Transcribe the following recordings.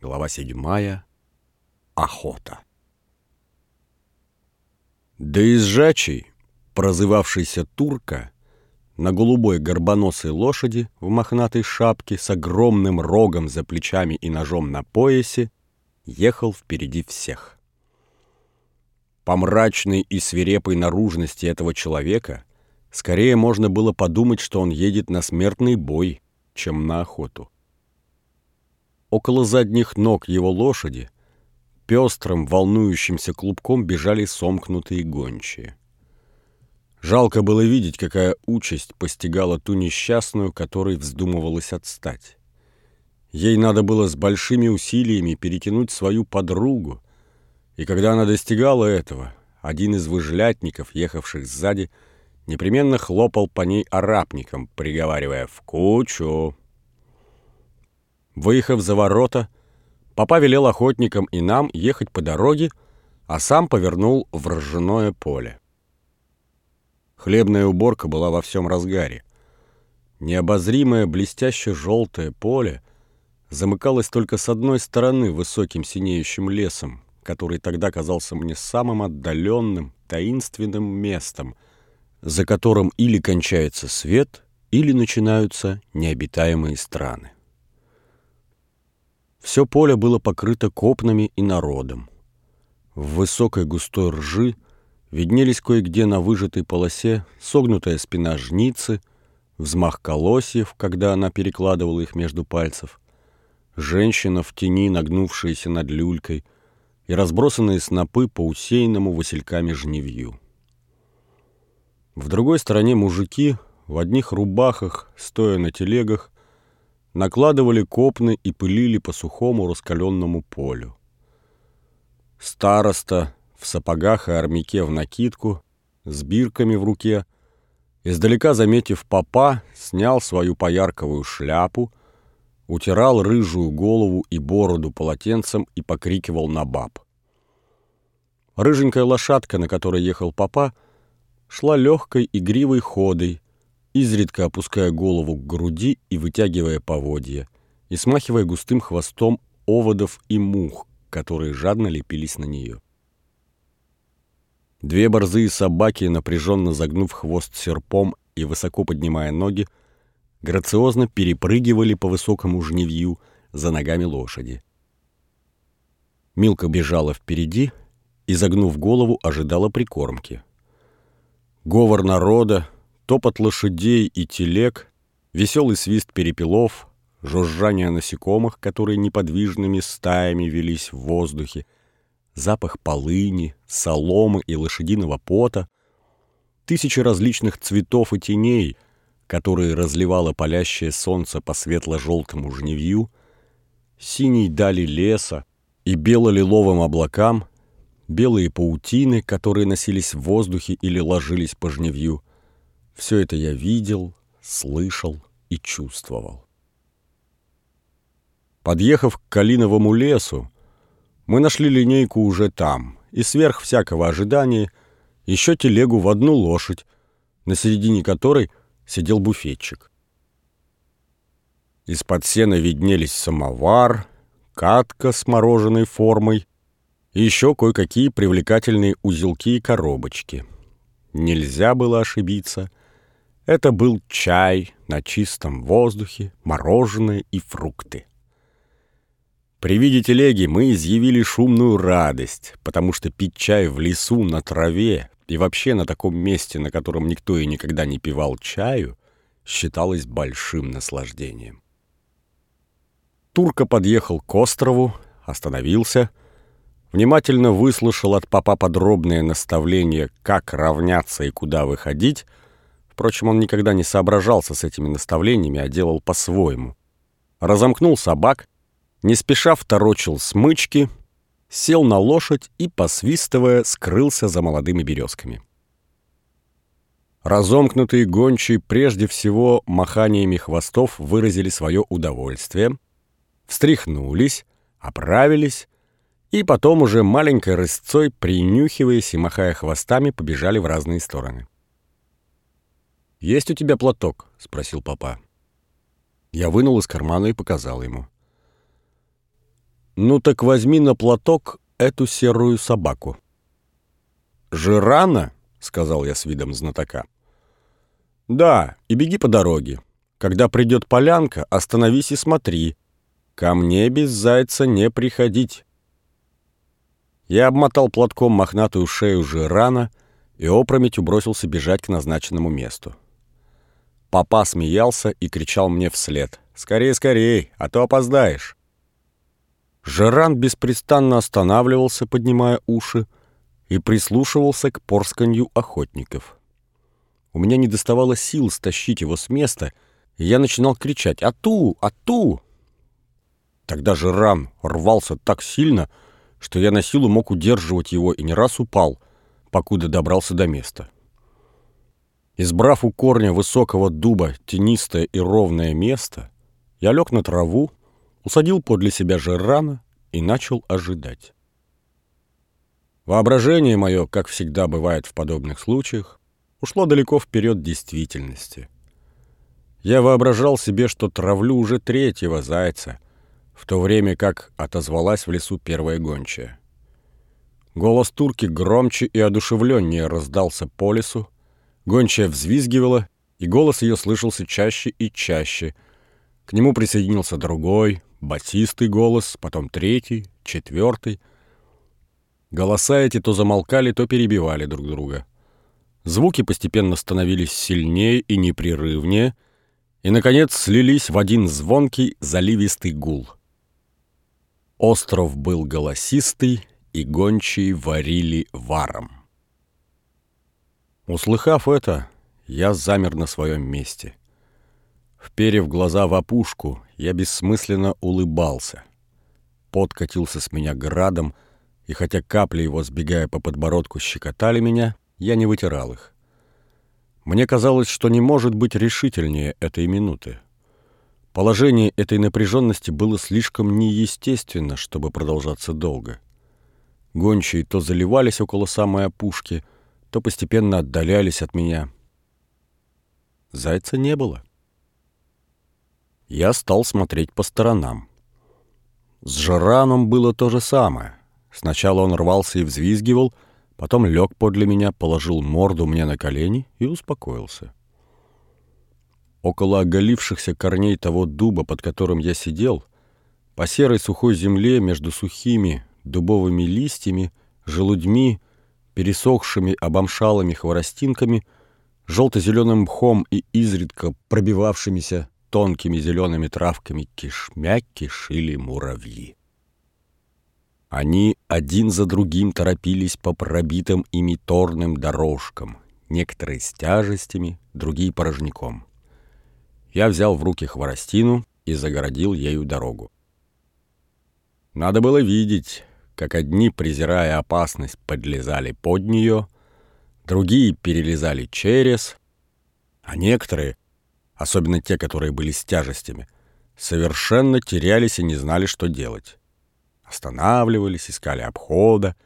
Глава седьмая. Охота. Доезжачий, прозывавшийся Турка, на голубой горбоносой лошади в мохнатой шапке с огромным рогом за плечами и ножом на поясе, ехал впереди всех. По мрачной и свирепой наружности этого человека скорее можно было подумать, что он едет на смертный бой, чем на охоту. Около задних ног его лошади пестрым, волнующимся клубком бежали сомкнутые гончие. Жалко было видеть, какая участь постигала ту несчастную, которой вздумывалось отстать. Ей надо было с большими усилиями перетянуть свою подругу, и когда она достигала этого, один из выжлятников, ехавших сзади, непременно хлопал по ней арапником, приговаривая «в кучу». Выехав за ворота, папа велел охотникам и нам ехать по дороге, а сам повернул в ржаное поле. Хлебная уборка была во всем разгаре. Необозримое блестяще-желтое поле замыкалось только с одной стороны высоким синеющим лесом, который тогда казался мне самым отдаленным, таинственным местом, за которым или кончается свет, или начинаются необитаемые страны. Все поле было покрыто копнами и народом. В высокой густой ржи виднелись кое-где на выжатой полосе согнутая спина жницы, взмах колосьев, когда она перекладывала их между пальцев, женщина в тени, нагнувшаяся над люлькой, и разбросанные снопы по усеянному васильками жневью. В другой стороне мужики в одних рубахах, стоя на телегах, накладывали копны и пылили по сухому раскаленному полю. Староста в сапогах и армяке в накидку, с бирками в руке, издалека заметив попа, снял свою поярковую шляпу, утирал рыжую голову и бороду полотенцем и покрикивал на баб. Рыженькая лошадка, на которой ехал папа, шла легкой игривой ходой, изредка опуская голову к груди и вытягивая поводья, и смахивая густым хвостом оводов и мух, которые жадно лепились на нее. Две борзые собаки, напряженно загнув хвост серпом и высоко поднимая ноги, грациозно перепрыгивали по высокому жневью за ногами лошади. Милка бежала впереди и, загнув голову, ожидала прикормки. Говор народа, топот лошадей и телег, веселый свист перепелов, жужжание насекомых, которые неподвижными стаями велись в воздухе, запах полыни, соломы и лошадиного пота, тысячи различных цветов и теней, которые разливало палящее солнце по светло-желтому жневью, синей дали леса и бело-лиловым облакам, белые паутины, которые носились в воздухе или ложились по жневью, все это я видел, слышал и чувствовал. Подъехав к Калиновому лесу, мы нашли линейку уже там, и сверх всякого ожидания еще телегу в одну лошадь, на середине которой сидел буфетчик. Из-под сена виднелись самовар, катка с мороженой формой и еще кое-какие привлекательные узелки и коробочки. Нельзя было ошибиться. Это был чай на чистом воздухе, мороженое и фрукты. При виде телеги мы изъявили шумную радость, потому что пить чай в лесу, на траве и вообще на таком месте, на котором никто и никогда не пивал чаю, считалось большим наслаждением. Турка подъехал к острову, остановился, внимательно выслушал от папа подробное наставление, как равняться и куда выходить, Впрочем, он никогда не соображался с этими наставлениями, а делал по-своему. Разомкнул собак, не спеша второчил смычки, сел на лошадь и, посвистывая, скрылся за молодыми березками. Разомкнутые гончие прежде всего маханиями хвостов выразили свое удовольствие, встряхнулись, оправились и потом уже маленькой рысцой, принюхиваясь и махая хвостами, побежали в разные стороны. «Есть у тебя платок?» — спросил папа. Я вынул из кармана и показал ему. «Ну так возьми на платок эту серую собаку». «Жирана?» — сказал я с видом знатока. «Да, и беги по дороге. Когда придет полянка, остановись и смотри. Ко мне без зайца не приходить». Я обмотал платком мохнатую шею Жирана и опрометью бросился бежать к назначенному месту. Папа смеялся и кричал мне вслед. «Скорей, скорей, а то опоздаешь!» Жеран беспрестанно останавливался, поднимая уши, и прислушивался к порсканью охотников. У меня не доставало сил стащить его с места, и я начинал кричать «Ату! Ату!». Тогда Жеран рвался так сильно, что я на силу мог удерживать его и не раз упал, покуда добрался до места. Избрав у корня высокого дуба тенистое и ровное место, я лег на траву, усадил подле себя Жерана и начал ожидать. Воображение мое, как всегда бывает в подобных случаях, ушло далеко вперед действительности. Я воображал себе, что травлю уже третьего зайца, в то время как отозвалась в лесу первая гончая. Голос турки громче и одушевленнее раздался по лесу, Гончая взвизгивала, и голос ее слышался чаще и чаще. К нему присоединился другой, басистый голос, потом третий, четвертый. Голоса эти то замолкали, то перебивали друг друга. Звуки постепенно становились сильнее и непрерывнее, и, наконец, слились в один звонкий, заливистый гул. Остров был голосистый, и гончие варили варом. Услыхав это, я замер на своем месте. Вперев глаза в опушку, я бессмысленно улыбался. Пот катился с меня градом, и хотя капли его, сбегая по подбородку, щекотали меня, я не вытирал их. Мне казалось, что не может быть решительнее этой минуты. Положение этой напряженности было слишком неестественно, чтобы продолжаться долго. Гончие то заливались около самой опушки — то постепенно отдалялись от меня. Зайца не было. Я стал смотреть по сторонам. С Жираном было то же самое. Сначала он рвался и взвизгивал, потом лег подле меня, положил морду мне на колени и успокоился. Около оголившихся корней того дуба, под которым я сидел, по серой сухой земле между сухими дубовыми листьями, желудьми пересохшими обомшалыми хворостинками, желто-зеленым мхом и изредка пробивавшимися тонкими зелеными травками кишмя кишили муравьи. Они один за другим торопились по пробитым ими торным дорожкам, некоторые с тяжестями, другие порожняком. Я взял в руки хворостину и загородил ею дорогу. Надо было видеть, как одни, презирая опасность, подлезали под нее, другие перелезали через, а некоторые, особенно те, которые были с тяжестями, совершенно терялись и не знали, что делать. Останавливались, искали обхода,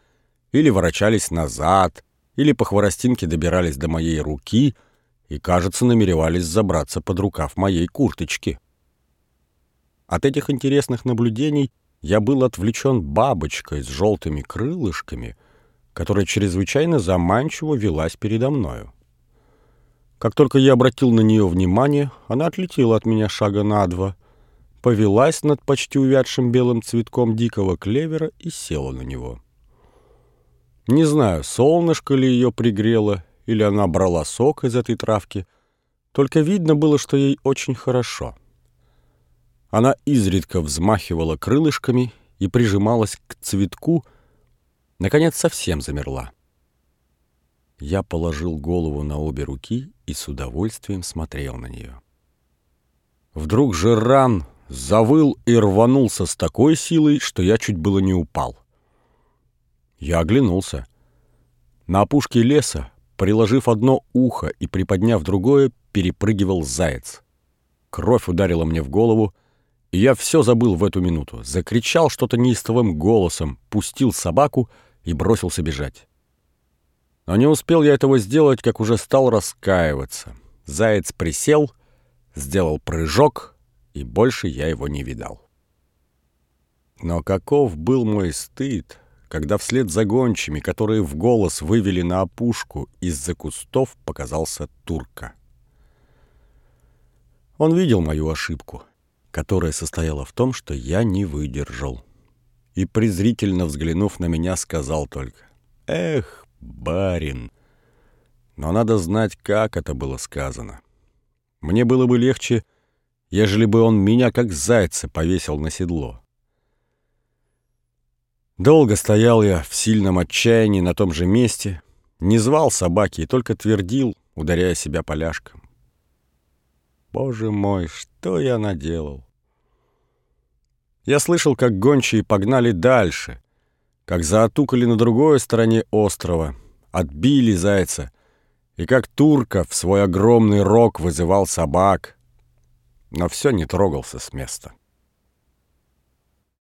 или ворочались назад, или по хворостинке добирались до моей руки и, кажется, намеревались забраться под рукав моей курточки. От этих интересных наблюдений я был отвлечен бабочкой с желтыми крылышками, которая чрезвычайно заманчиво велась передо мною. Как только я обратил на нее внимание, она отлетела от меня шага на два, повелась над почти увядшим белым цветком дикого клевера и села на него. Не знаю, солнышко ли ее пригрело, или она брала сок из этой травки, только видно было, что ей очень хорошо — она изредка взмахивала крылышками и прижималась к цветку, наконец совсем замерла. Я положил голову на обе руки и с удовольствием смотрел на нее. Вдруг Жерран завыл и рванулся с такой силой, что я чуть было не упал. Я оглянулся. На опушке леса, приложив одно ухо и приподняв другое, перепрыгивал заяц. Кровь ударила мне в голову, я все забыл в эту минуту. Закричал что-то неистовым голосом, пустил собаку и бросился бежать. Но не успел я этого сделать, как уже стал раскаиваться. Заяц присел, сделал прыжок, и больше я его не видал. Но каков был мой стыд, когда вслед за гончими, которые в голос вывели на опушку, из-за кустов показался турка. Он видел мою ошибку, которая состояла в том, что я не выдержал. И, презрительно взглянув на меня, сказал только «Эх, барин!» Но надо знать, как это было сказано. Мне было бы легче, ежели бы он меня, как зайца, повесил на седло. Долго стоял я в сильном отчаянии на том же месте, не звал собаки и только твердил, ударяя себя поляшком. Боже мой, что я наделал? Я слышал, как гончие погнали дальше, как заотукали на другой стороне острова, отбили зайца, и как турка в свой огромный рог вызывал собак, но все не трогался с места.